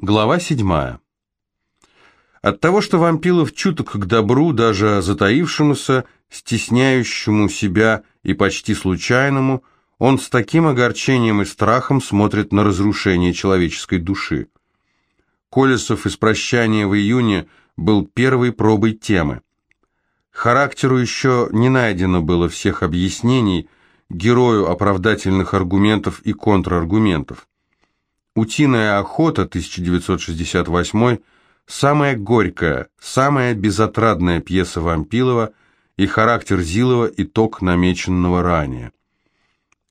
Глава 7. От того, что Вампилов чуток к добру, даже затаившемуся, стесняющему себя и почти случайному, он с таким огорчением и страхом смотрит на разрушение человеческой души. Колесов из «Прощания в июне» был первой пробой темы. Характеру еще не найдено было всех объяснений, герою оправдательных аргументов и контраргументов. «Утиная охота» 1968 самая горькая, самая безотрадная пьеса Вампилова и характер Зилова – итог намеченного ранее.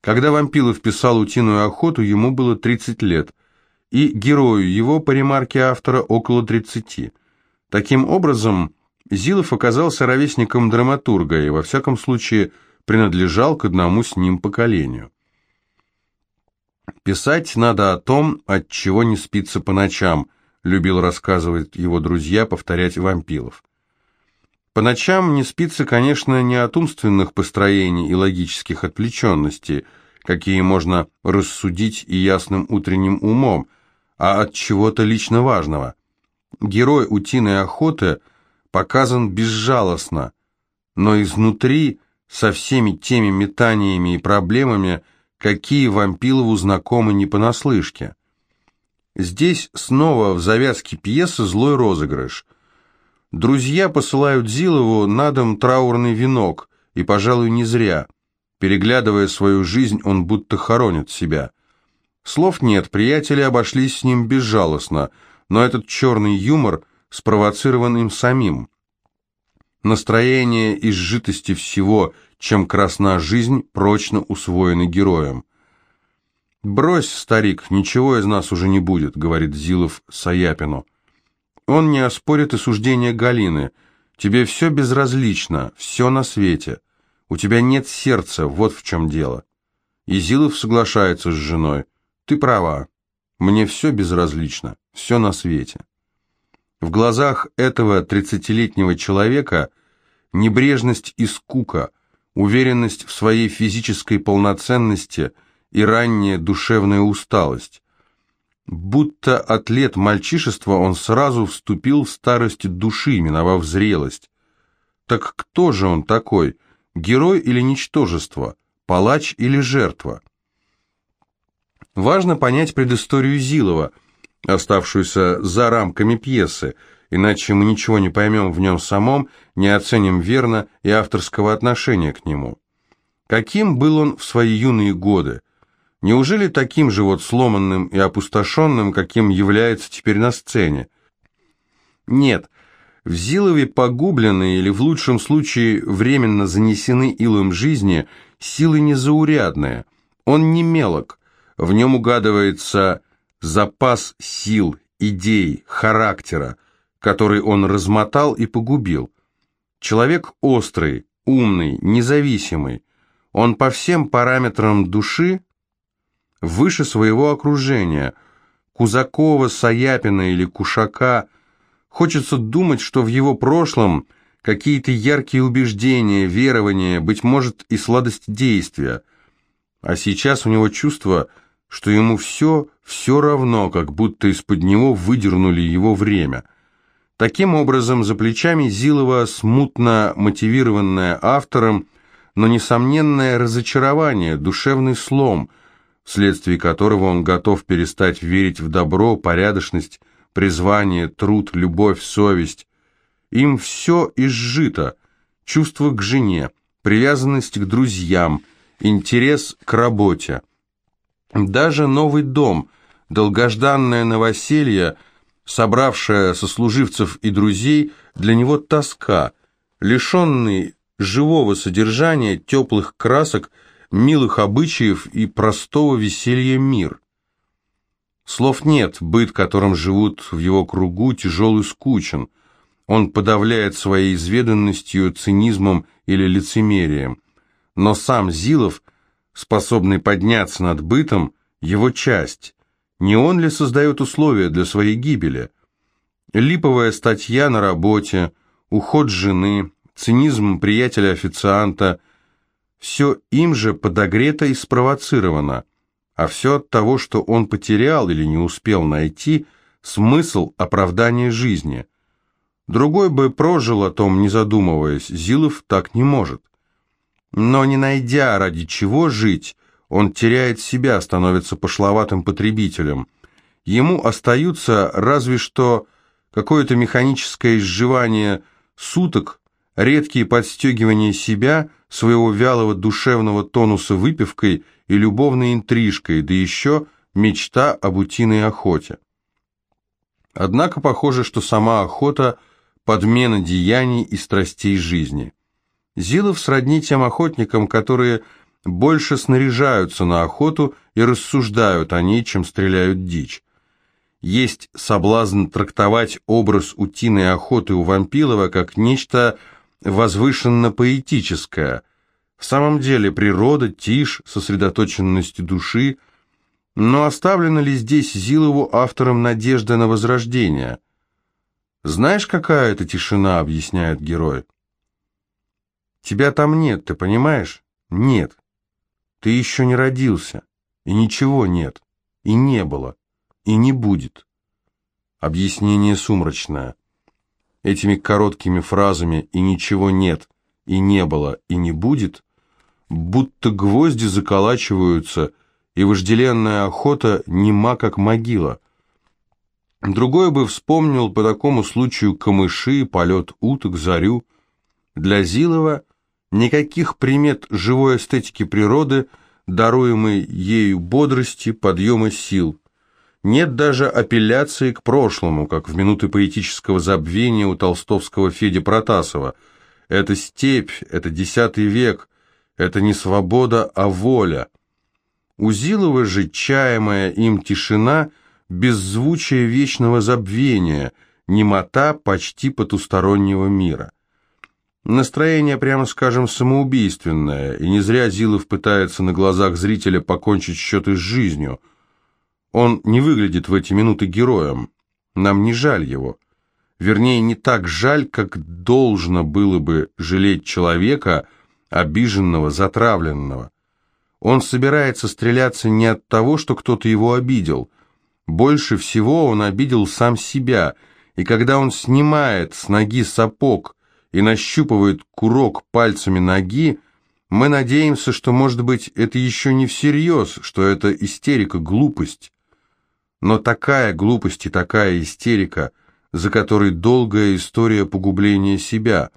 Когда Вампилов писал «Утиную охоту», ему было 30 лет, и герою его, по ремарке автора, около 30. Таким образом, Зилов оказался ровесником драматурга и, во всяком случае, принадлежал к одному с ним поколению. «Писать надо о том, от чего не спится по ночам», любил рассказывать его друзья, повторять Вампилов. По ночам не спится, конечно, не от умственных построений и логических отвлеченностей, какие можно рассудить и ясным утренним умом, а от чего-то лично важного. Герой «Утиной охоты» показан безжалостно, но изнутри, со всеми теми метаниями и проблемами, какие Вампилову знакомы не понаслышке. Здесь снова в завязке пьесы злой розыгрыш. Друзья посылают Зилову на дом траурный венок, и, пожалуй, не зря. Переглядывая свою жизнь, он будто хоронит себя. Слов нет, приятели обошлись с ним безжалостно, но этот черный юмор спровоцирован им самим. Настроение и сжитости всего – чем красна жизнь, прочно усвоены героем. «Брось, старик, ничего из нас уже не будет», — говорит Зилов Саяпину. Он не оспорит и суждение Галины. «Тебе все безразлично, все на свете. У тебя нет сердца, вот в чем дело». И Зилов соглашается с женой. «Ты права. Мне все безразлично, все на свете». В глазах этого тридцатилетнего человека небрежность и скука, уверенность в своей физической полноценности и ранняя душевная усталость. Будто атлет мальчишества он сразу вступил в старость души, миновав зрелость. Так кто же он такой, герой или ничтожество, палач или жертва? Важно понять предысторию Зилова, оставшуюся за рамками пьесы, иначе мы ничего не поймем в нем самом, не оценим верно и авторского отношения к нему. Каким был он в свои юные годы? Неужели таким же вот сломанным и опустошенным, каким является теперь на сцене? Нет, в Зилове погублены или в лучшем случае временно занесены илом жизни силы незаурядные. Он не мелок, в нем угадывается запас сил, идей, характера, который он размотал и погубил. Человек острый, умный, независимый. Он по всем параметрам души выше своего окружения. Кузакова, Саяпина или Кушака. Хочется думать, что в его прошлом какие-то яркие убеждения, верования, быть может и сладость действия. А сейчас у него чувство, что ему все, все равно, как будто из-под него выдернули его время – Таким образом, за плечами Зилова смутно мотивированное автором, но несомненное разочарование, душевный слом, вследствие которого он готов перестать верить в добро, порядочность, призвание, труд, любовь, совесть. Им все изжито, чувство к жене, привязанность к друзьям, интерес к работе. Даже новый дом, долгожданное новоселье – собравшая сослуживцев и друзей, для него тоска, лишенный живого содержания, теплых красок, милых обычаев и простого веселья мир. Слов нет, быт, которым живут в его кругу, тяжел и скучен. Он подавляет своей изведанностью, цинизмом или лицемерием. Но сам Зилов, способный подняться над бытом, его часть. Не он ли создает условия для своей гибели? Липовая статья на работе, уход жены, цинизм приятеля-официанта – все им же подогрето и спровоцировано, а все от того, что он потерял или не успел найти смысл оправдания жизни. Другой бы прожил о том, не задумываясь, Зилов так не может. Но не найдя ради чего жить, он теряет себя, становится пошловатым потребителем. Ему остаются разве что какое-то механическое изживание суток, редкие подстегивания себя, своего вялого душевного тонуса выпивкой и любовной интрижкой, да еще мечта об утиной охоте. Однако похоже, что сама охота – подмена деяний и страстей жизни. Зилов сродни тем охотникам, которые больше снаряжаются на охоту и рассуждают о ней, чем стреляют дичь. Есть соблазн трактовать образ утиной охоты у Вампилова как нечто возвышенно-поэтическое. В самом деле природа, тишь, сосредоточенность души. Но оставлена ли здесь Зилову автором надежды на возрождение? «Знаешь, какая это тишина?» — объясняет герой. «Тебя там нет, ты понимаешь? Нет. Ты еще не родился, и ничего нет, и не было, и не будет». Объяснение сумрачное. Этими короткими фразами «и ничего нет», «и не было», «и не будет» будто гвозди заколачиваются, и вожделенная охота нема, как могила. Другой бы вспомнил по такому случаю камыши, полет уток, зарю. Для Зилова никаких примет живой эстетики природы, даруемой ею бодрости, подъема сил. Нет даже апелляции к прошлому, как в минуты поэтического забвения у толстовского Феди Протасова. Это степь, это десятый век, это не свобода, а воля. У Зилова же чаемая им тишина, беззвучие вечного забвения, немота почти потустороннего мира. Настроение, прямо скажем, самоубийственное, и не зря Зилов пытается на глазах зрителя покончить счеты с жизнью – он не выглядит в эти минуты героем. Нам не жаль его. Вернее, не так жаль, как должно было бы жалеть человека, обиженного, затравленного. Он собирается стреляться не от того, что кто-то его обидел. Больше всего он обидел сам себя, и когда он снимает с ноги сапог и нащупывает курок пальцами ноги, мы надеемся, что, может быть, это еще не всерьез, что это истерика, глупость. Но такая глупость и такая истерика, за которой долгая история погубления себя.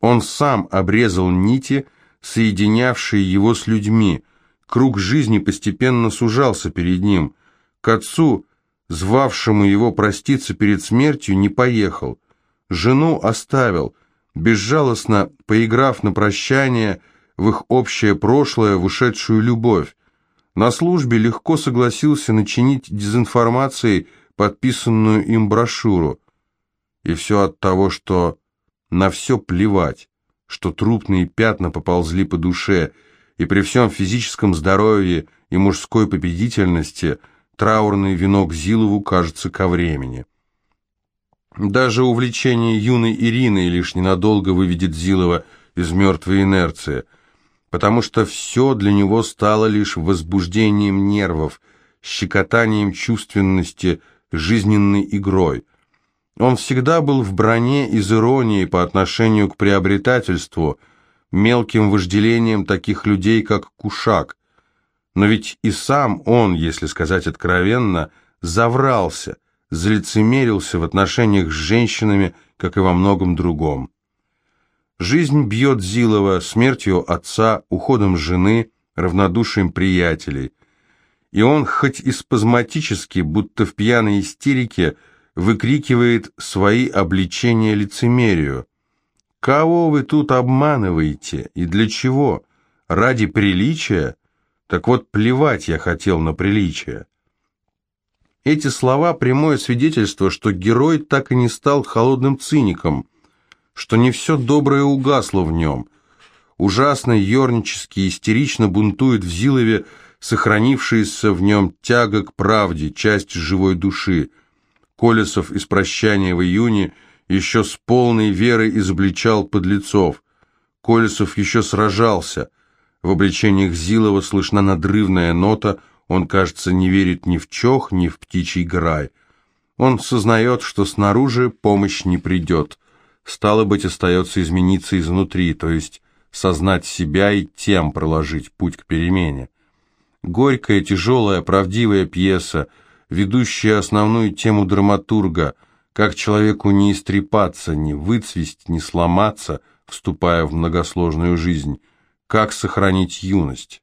Он сам обрезал нити, соединявшие его с людьми. Круг жизни постепенно сужался перед ним. К отцу, звавшему его проститься перед смертью, не поехал. Жену оставил, безжалостно поиграв на прощание в их общее прошлое, в ушедшую любовь. На службе легко согласился начинить дезинформацией подписанную им брошюру. И все от того, что на все плевать, что трупные пятна поползли по душе, и при всем физическом здоровье и мужской победительности траурный венок Зилову кажется ко времени. Даже увлечение юной Ириной лишь ненадолго выведет Зилова из мертвой инерции – потому что все для него стало лишь возбуждением нервов, щекотанием чувственности, жизненной игрой. Он всегда был в броне из иронии по отношению к приобретательству, мелким вожделением таких людей, как Кушак. Но ведь и сам он, если сказать откровенно, заврался, залицемерился в отношениях с женщинами, как и во многом другом. Жизнь бьет Зилова смертью отца, уходом жены, равнодушием приятелей. И он, хоть и спазматически, будто в пьяной истерике, выкрикивает свои обличения лицемерию. «Кого вы тут обманываете? И для чего? Ради приличия? Так вот, плевать я хотел на приличие». Эти слова – прямое свидетельство, что герой так и не стал холодным циником – что не все доброе угасло в нем. Ужасно ернически, истерично бунтует в Зилове сохранившаяся в нем тяга к правде, часть живой души. Колесов из «Прощания в июне» еще с полной верой изобличал подлецов. Колесов еще сражался. В обличениях Зилова слышна надрывная нота, он, кажется, не верит ни в чох, ни в птичий грай. Он сознает, что снаружи помощь не придет. Стало быть, остается измениться изнутри, то есть сознать себя и тем проложить путь к перемене. Горькая, тяжелая, правдивая пьеса, ведущая основную тему драматурга, как человеку не истрепаться, не выцвесть, не сломаться, вступая в многосложную жизнь, как сохранить юность.